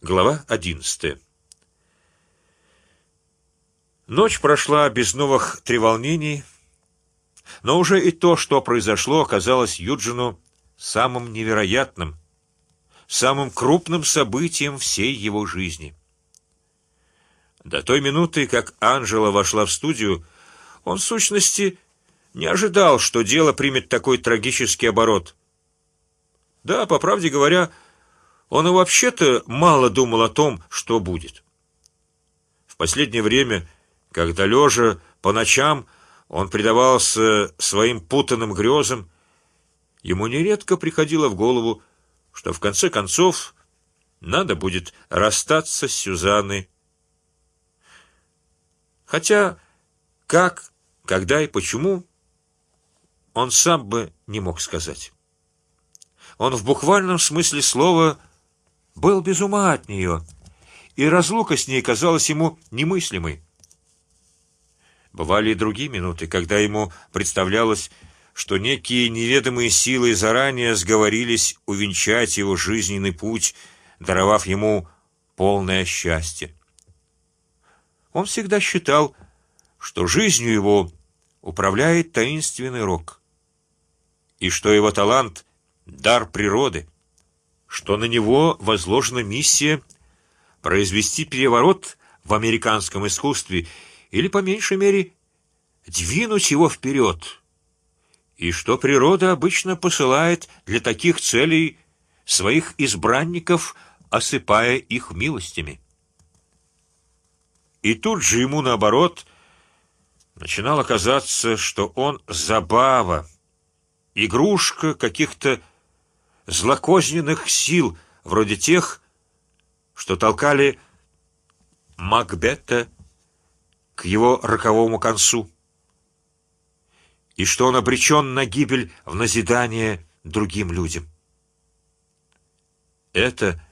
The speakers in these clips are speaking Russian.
Глава одиннадцатая. Ночь прошла без новых треволнений, но уже и то, что произошло, оказалось Юджину самым невероятным, самым крупным событием всей его жизни. До той минуты, как Анжела вошла в студию, он в сущности не ожидал, что дело примет такой трагический оборот. Да, по правде говоря, он и вообще-то мало думал о том, что будет. В последнее время, когда лежа по ночам он предавался своим путанным грезам, ему нередко приходило в голову, что в конце концов надо будет расстаться с Сюзанной. Хотя как, когда и почему он сам бы не мог сказать. Он в буквальном смысле слова был без ума от нее, и разлука с ней казалась ему немыслимой. Бывали и другие минуты, когда ему представлялось, что некие неведомые силы заранее сговорились увенчать его жизненный путь, даровав ему полное счастье. Он всегда считал, что жизнью его управляет таинственный рок, и что его талант дар природы что на него возложена миссия произвести переворот в американском искусстве или по меньшей мере двинуть его вперед, и что природа обычно посылает для таких целей своих избранников, осыпая их милостями. И тут же ему наоборот начинало казаться, что он забава, игрушка каких-то злокозненных сил, вроде тех, что толкали Макбета к его роковому концу, и что он обречен на гибель в назидание другим людям. Это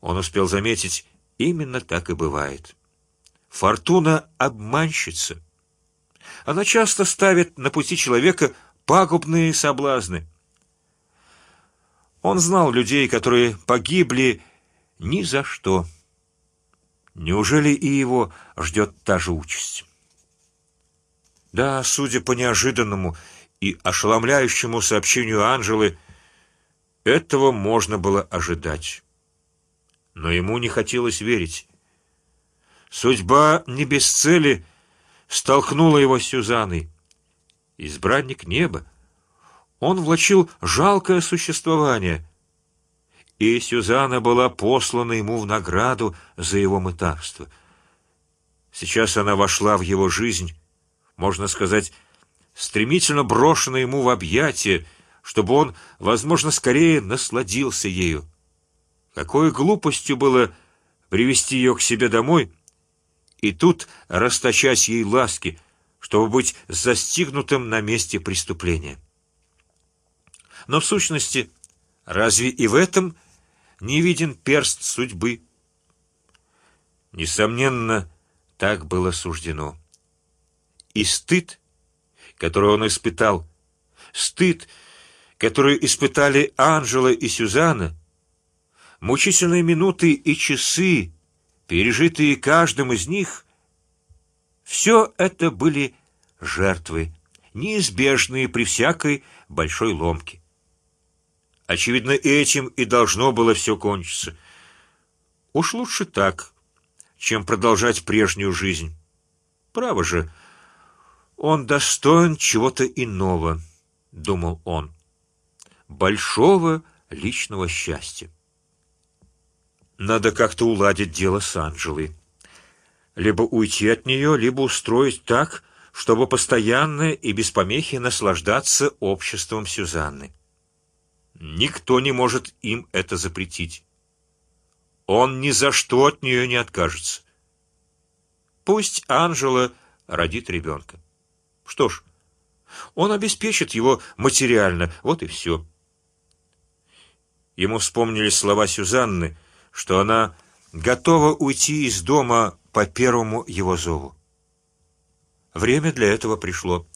он успел заметить, именно так и бывает. Фортуна обманщица. Она часто ставит на пути человека пагубные соблазны. Он знал людей, которые погибли ни за что. Неужели и его ждет та же участь? Да, судя по неожиданному и ошеломляющему сообщению Анжелы, этого можно было ожидать. Но ему не хотелось верить. Судьба не без цели столкнула его с Сюзанной. Избранник неба, он влачил жалкое существование, и Сюзанна была послана ему в награду за его мытарство. Сейчас она вошла в его жизнь, можно сказать, стремительно брошена ему в объятия, чтобы он, возможно, скорее насладился ею. Какой глупостью было привести ее к себе домой и тут расточать ей ласки, чтобы быть застигнутым на месте преступления. Но в сущности, разве и в этом не виден перст судьбы? Несомненно, так было суждено. И стыд, который он испытал, стыд, который испытали Анжела и Сюзанна, мучительные минуты и часы, пережитые каждым из них, все это были жертвы, неизбежные при всякой большой ломке. Очевидно, этим и должно было все кончиться. Уж лучше так, чем продолжать прежнюю жизнь. Право же, он достоин чего-то иного, думал он, большого личного счастья. Надо как-то уладить дело с Анжелой, либо уйти от нее, либо устроить так, чтобы постоянно и без помехи наслаждаться обществом Сюзанны. Никто не может им это запретить. Он ни за что от нее не откажется. Пусть Анжела родит ребенка. Что ж, он обеспечит его материально, вот и все. Ему вспомнились слова Сюзанны, что она готова уйти из дома по первому его зову. Время для этого пришло.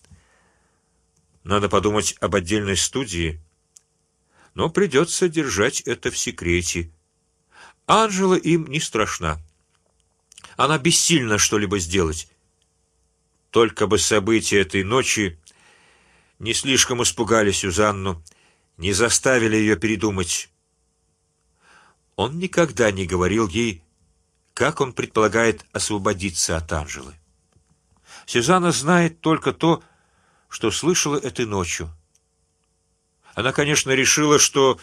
Надо подумать об отдельной студии но придется держать это в секрете. Анжела им не страшна. Она бессильна что-либо сделать. Только бы события этой ночи не слишком испугали Сюзанну, не заставили ее передумать. Он никогда не говорил ей, как он предполагает освободиться от Анжелы. Сюзанна знает только то, что слышала этой ночью. Она, конечно, решила, что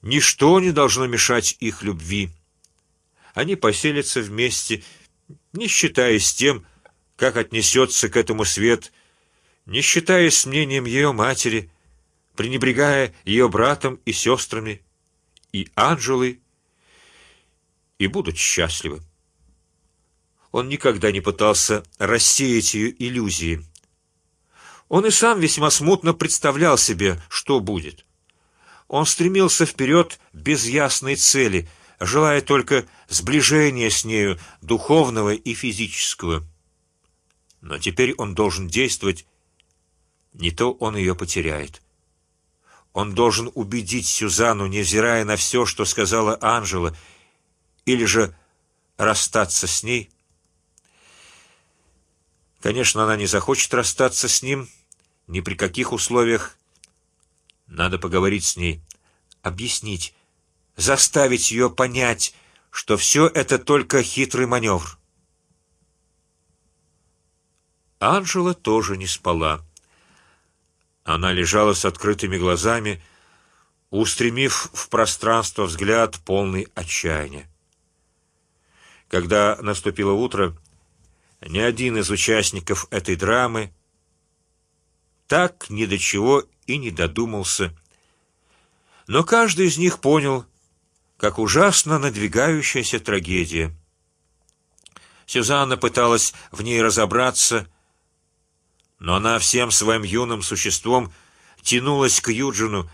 ничто не должно мешать их любви. Они поселятся вместе, не считаясь тем, как отнесется к этому свет, не считаясь мнением ее матери, пренебрегая ее братом и сестрами и Анжелой, и будут счастливы. Он никогда не пытался рассеять ее иллюзии. Он и сам весьма смутно представлял себе, что будет. Он стремился вперед без ясной цели, желая только сближения с нею духовного и физического. Но теперь он должен действовать, не то он ее потеряет. Он должен убедить Сюзану, невзирая на все, что сказала Анжела, или же расстаться с ней. Конечно, она не захочет расстаться с ним ни при каких условиях. Надо поговорить с ней, объяснить, заставить ее понять, что все это только хитрый маневр. Анжела тоже не спала. Она лежала с открытыми глазами, устремив в пространство взгляд полный отчаяния. Когда наступило утро, ни один из участников этой драмы так ни до чего и не додумался. Но каждый из них понял, как ужасно надвигающаяся трагедия. Сюзанна пыталась в ней разобраться но она всем своим юным существом тянулась к Юджину,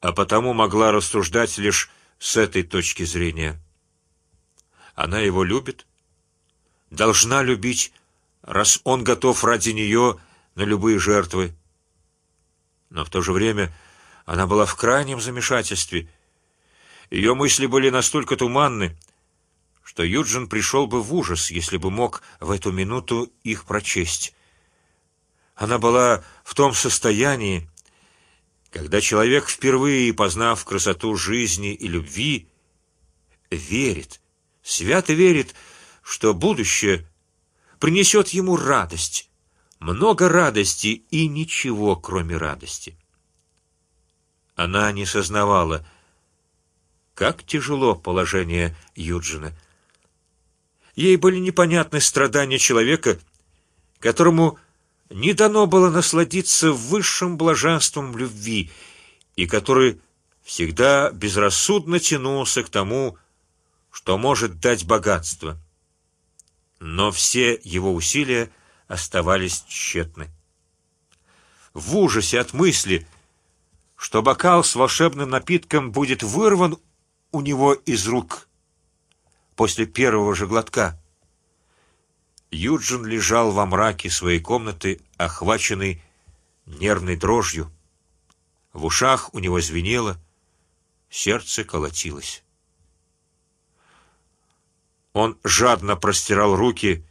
а потому могла рассуждать лишь с этой точки зрения. Она его любит, должна любить, раз он готов ради нее на любые жертвы. Но в то же время она была в крайнем замешательстве. Ее мысли были настолько туманны, что Юджин пришел бы в ужас, если бы мог в эту минуту их прочесть. Она была в том состоянии, когда человек впервые познав красоту жизни и любви, верит, свято верит, что будущее принесет ему радость, много радости и ничего, кроме радости. Она не сознавала, как тяжело положение Юджина. Ей были непонятны страдания человека, которому не дано было насладиться высшим блаженством любви, и который всегда безрассудно тянулся к тому, что может дать богатство. Но все его усилия оставались тщетны. В ужасе от мысли, что бокал с волшебным напитком будет вырван у него из рук после первого же глотка. Юджин лежал во мраке своей комнаты, охваченный нервной дрожью. В ушах у него звенело, сердце колотилось. Он жадно простирал руки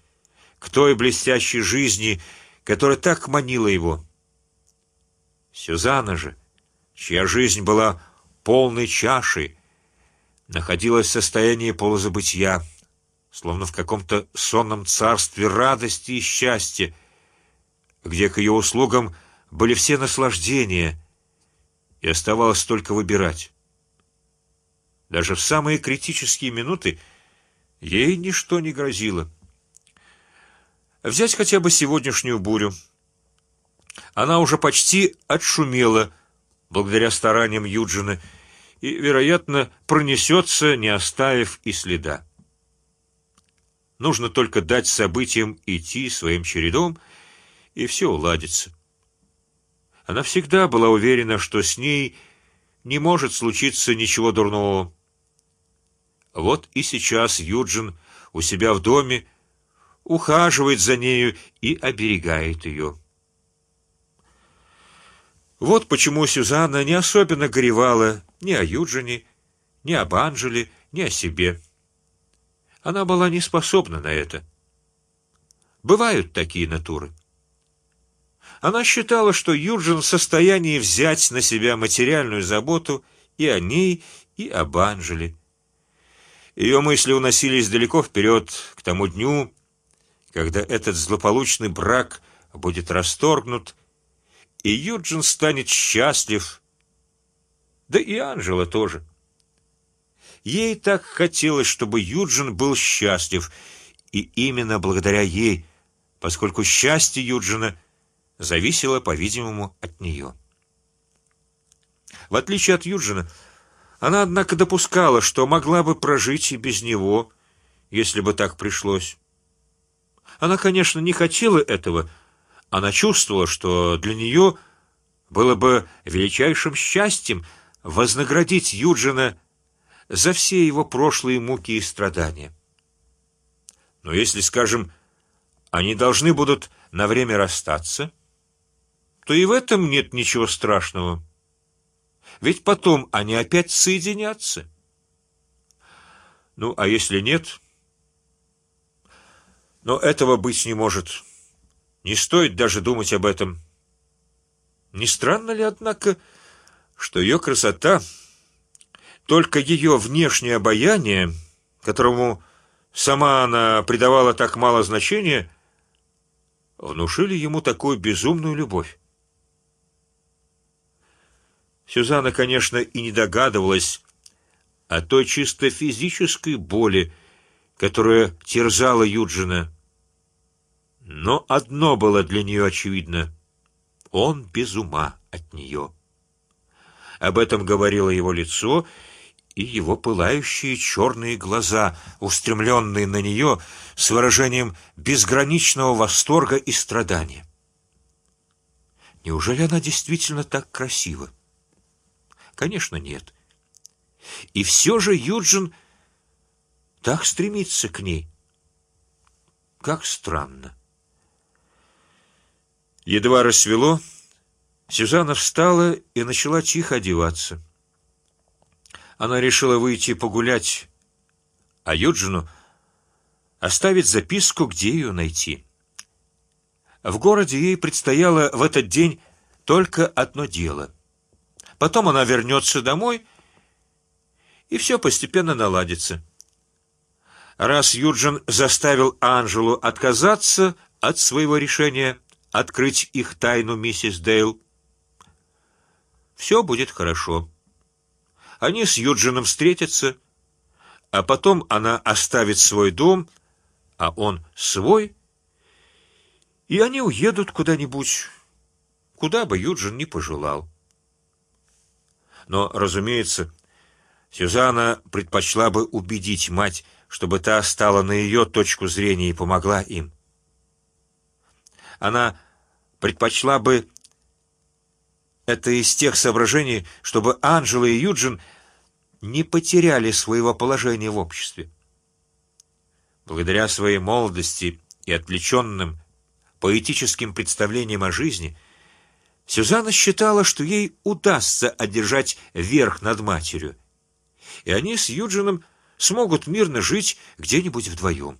к той блестящей жизни, которая так манила его. Сюзанна же, чья жизнь была полной чашей, находилась в состоянии полузабытия словно в каком-то сонном царстве радости и счастья, где к ее услугам были все наслаждения, и оставалось только выбирать. Даже в самые критические минуты ей ничто не грозило. Взять хотя бы сегодняшнюю бурю. Она уже почти отшумела благодаря стараниям Юджина и, вероятно, пронесется, не оставив и следа. Нужно только дать событиям идти своим чередом, и все уладится. Она всегда была уверена, что с ней не может случиться ничего дурного. Вот и сейчас Юджин у себя в доме ухаживает за нею и оберегает ее. Вот почему Сюзанна не особенно горевала ни о Юджине, ни об Анжеле, ни о себе. Она была не способна на это. Бывают такие натуры. Она считала, что Юджин в состоянии взять на себя материальную заботу и о ней, и об Анжеле. Ее мысли уносились далеко вперед к тому дню, когда этот злополучный брак будет расторгнут, и Юджин станет счастлив, да и Анжела тоже. Ей так хотелось, чтобы Юджин был счастлив, и именно благодаря ей, поскольку счастье Юджина зависело, по-видимому, от нее. В отличие от Юджина, она однако допускала, что могла бы прожить и без него, если бы так пришлось. Она, конечно, не хотела этого. Она чувствовала, что для нее было бы величайшим счастьем вознаградить Юджина за все его прошлые муки и страдания. Но если, скажем, они должны будут на время расстаться, то и в этом нет ничего страшного. Ведь потом они опять соединятся. Ну, а если нет? Но этого быть не может. Не стоит даже думать об этом. Не странно ли, однако, что ее красота, только ее внешнее обаяние, которому сама она придавала так мало значения, внушили ему такую безумную любовь? Сюзанна, конечно, и не догадывалась о той чисто физической боли, которая терзала Юджина. Но одно было для нее очевидно: он без ума от нее. Об этом говорило его лицо и его пылающие черные глаза, устремленные на нее с выражением безграничного восторга и страдания. Неужели она действительно так красива? Конечно, нет. И все же Юджин так стремится к ней. Как странно. Едва рассвело, Сюзанна встала и начала тихо одеваться. Она решила выйти погулять, а Юджину оставить записку, где ее найти. В городе ей предстояло в этот день только одно дело. Потом она вернется домой, и все постепенно наладится. Раз Юджин заставил Анжелу отказаться от своего решения открыть их тайну миссис Дейл, все будет хорошо. Они с Юджином встретятся, а потом она оставит свой дом, а он свой, и они уедут куда-нибудь, куда бы Юджин не пожелал. Но, разумеется, Сюзанна предпочла бы убедить мать, чтобы та стала на ее точку зрения и помогла им. Она предпочла бы это из тех соображений, чтобы Анжела и Юджин не потеряли своего положения в обществе. Благодаря своей молодости и отвлеченным поэтическим представлениям о жизни, Сюзанна считала, что ей удастся одержать верх над матерью, и они с Юджином смогут мирно жить где-нибудь вдвоем.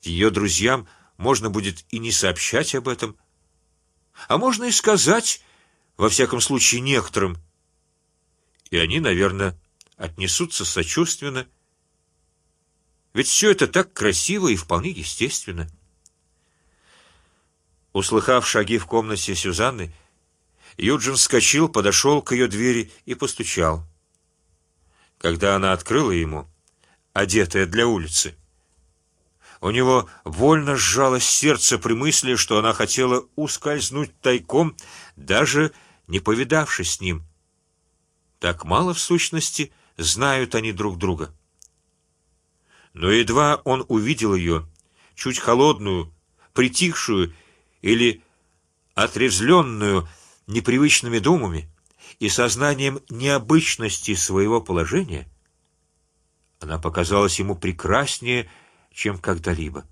Ее друзьям можно будет и не сообщать об этом, а можно и сказать, во всяком случае некоторым, и они, наверное, отнесутся сочувственно. Ведь все это так красиво и вполне естественно. Услыхав шаги в комнате Сюзанны, Юджин вскочил, подошел к ее двери и постучал. Когда она открыла ему, одетая для улицы, у него вольно сжалось сердце при мысли, что она хотела ускользнуть тайком, даже не повидавшись с ним. Так мало в сущности знают они друг друга. Но едва он увидел ее, чуть холодную, притихшую или отрезвленную непривычными думами и сознанием необычности своего положения, она показалась ему прекраснее, чем когда-либо.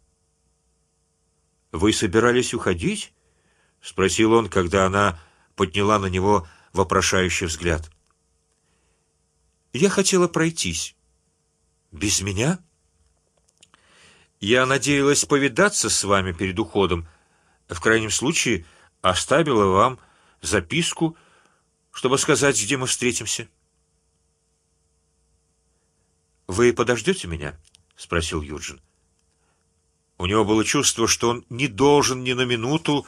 Вы собирались уходить? – спросил он, когда она подняла на него вопрошающий взгляд. Я хотела пройтись. Без меня? Я надеялась повидаться с вами перед уходом. В крайнем случае оставила вам записку, чтобы сказать, где мы встретимся. Вы подождете меня? спросил Юджин. У него было чувство, что он не должен ни на минуту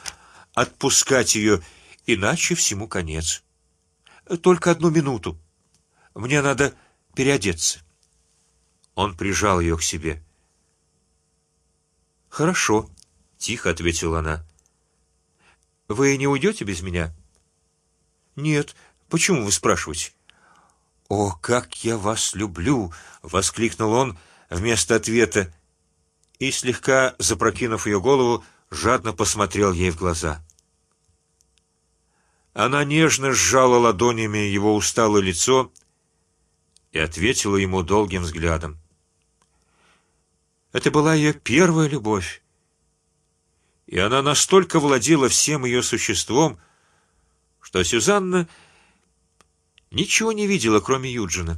отпускать ее, иначе всему конец. Только одну минуту. Мне надо переодеться. Он прижал ее к себе. Хорошо, тихо ответила она. Вы не уйдете без меня? Нет. Почему вы спрашиваете? О, как я вас люблю! воскликнул он вместо ответа и слегка запрокинув ее голову, жадно посмотрел ей в глаза. Она нежно сжала ладонями его усталое лицо и ответила ему долгим взглядом. Это была ее первая любовь, и она настолько владела всем ее существом, что Сюзанна ничего не видела, кроме Юджина.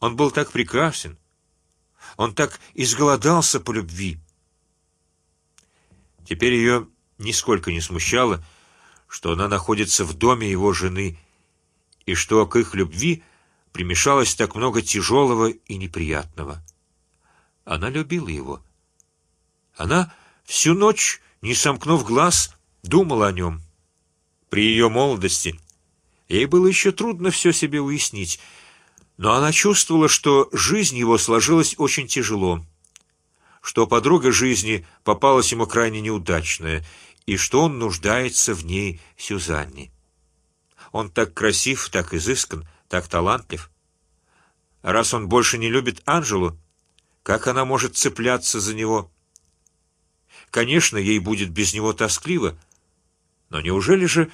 Он был так прекрасен, он так изголодался по любви. Теперь ее нисколько не смущало, что она находится в доме его жены и что к их любви примешалось так много тяжелого и неприятного. Она любила его. Она всю ночь, не сомкнув глаз, думала о нем. При ее молодости ей было еще трудно все себе уяснить, но она чувствовала, что жизнь его сложилась очень тяжело, что подруга жизни попалась ему крайне неудачная и что он нуждается в ней, Сюзанне. Он так красив, так изыскан, так талантлив. Раз он больше не любит Анжелу, как она может цепляться за него? Конечно, ей будет без него тоскливо, но неужели же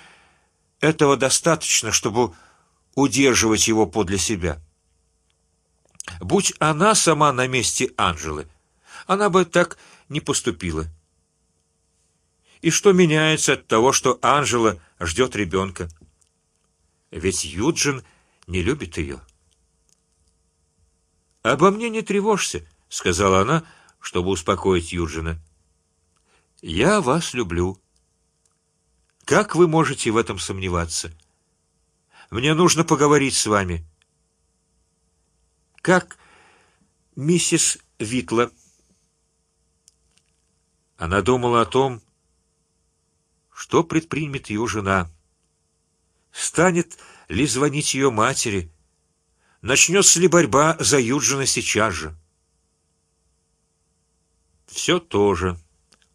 этого достаточно, чтобы удерживать его подле себя? Будь она сама на месте Анжелы, она бы так не поступила. И что меняется от того, что Анжела ждет ребенка? Ведь Юджин не любит ее. Обо мне не тревожься, сказала она, чтобы успокоить Юджина. Я вас люблю. Как вы можете в этом сомневаться? Мне нужно поговорить с вами. Как миссис Витла? Она думала о том, что предпримет ее жена. Станет ли звонить ее матери? Начнется ли борьба за Юджина сейчас же? Все тоже,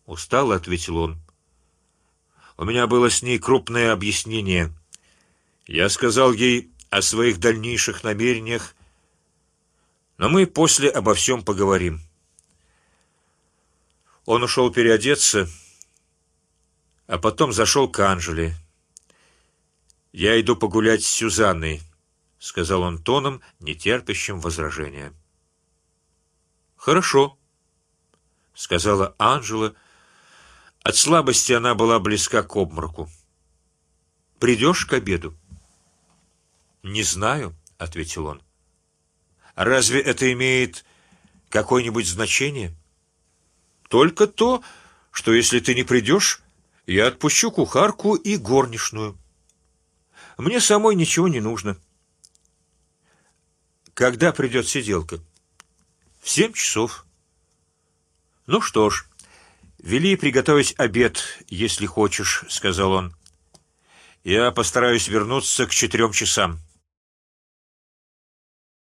устало ответил он. У меня было с ней крупное объяснение. Я сказал ей о своих дальнейших намерениях, но мы после обо всем поговорим. Он ушел переодеться, а потом зашел к Анжеле. Я иду погулять с Сюзанной, сказал он тоном, нетерпящим возражения. Хорошо, сказала Анжела. От слабости она была близка к обмороку. Придешь к обеду? Не знаю, ответил он. Разве это имеет какое-нибудь значение? Только то, что если ты не придешь, я отпущу кухарку и горничную. Мне самой ничего не нужно. Когда придет сиделка? В семь часов. Ну что ж, вели приготовить обед, если хочешь, сказал он. Я постараюсь вернуться к четырем часам.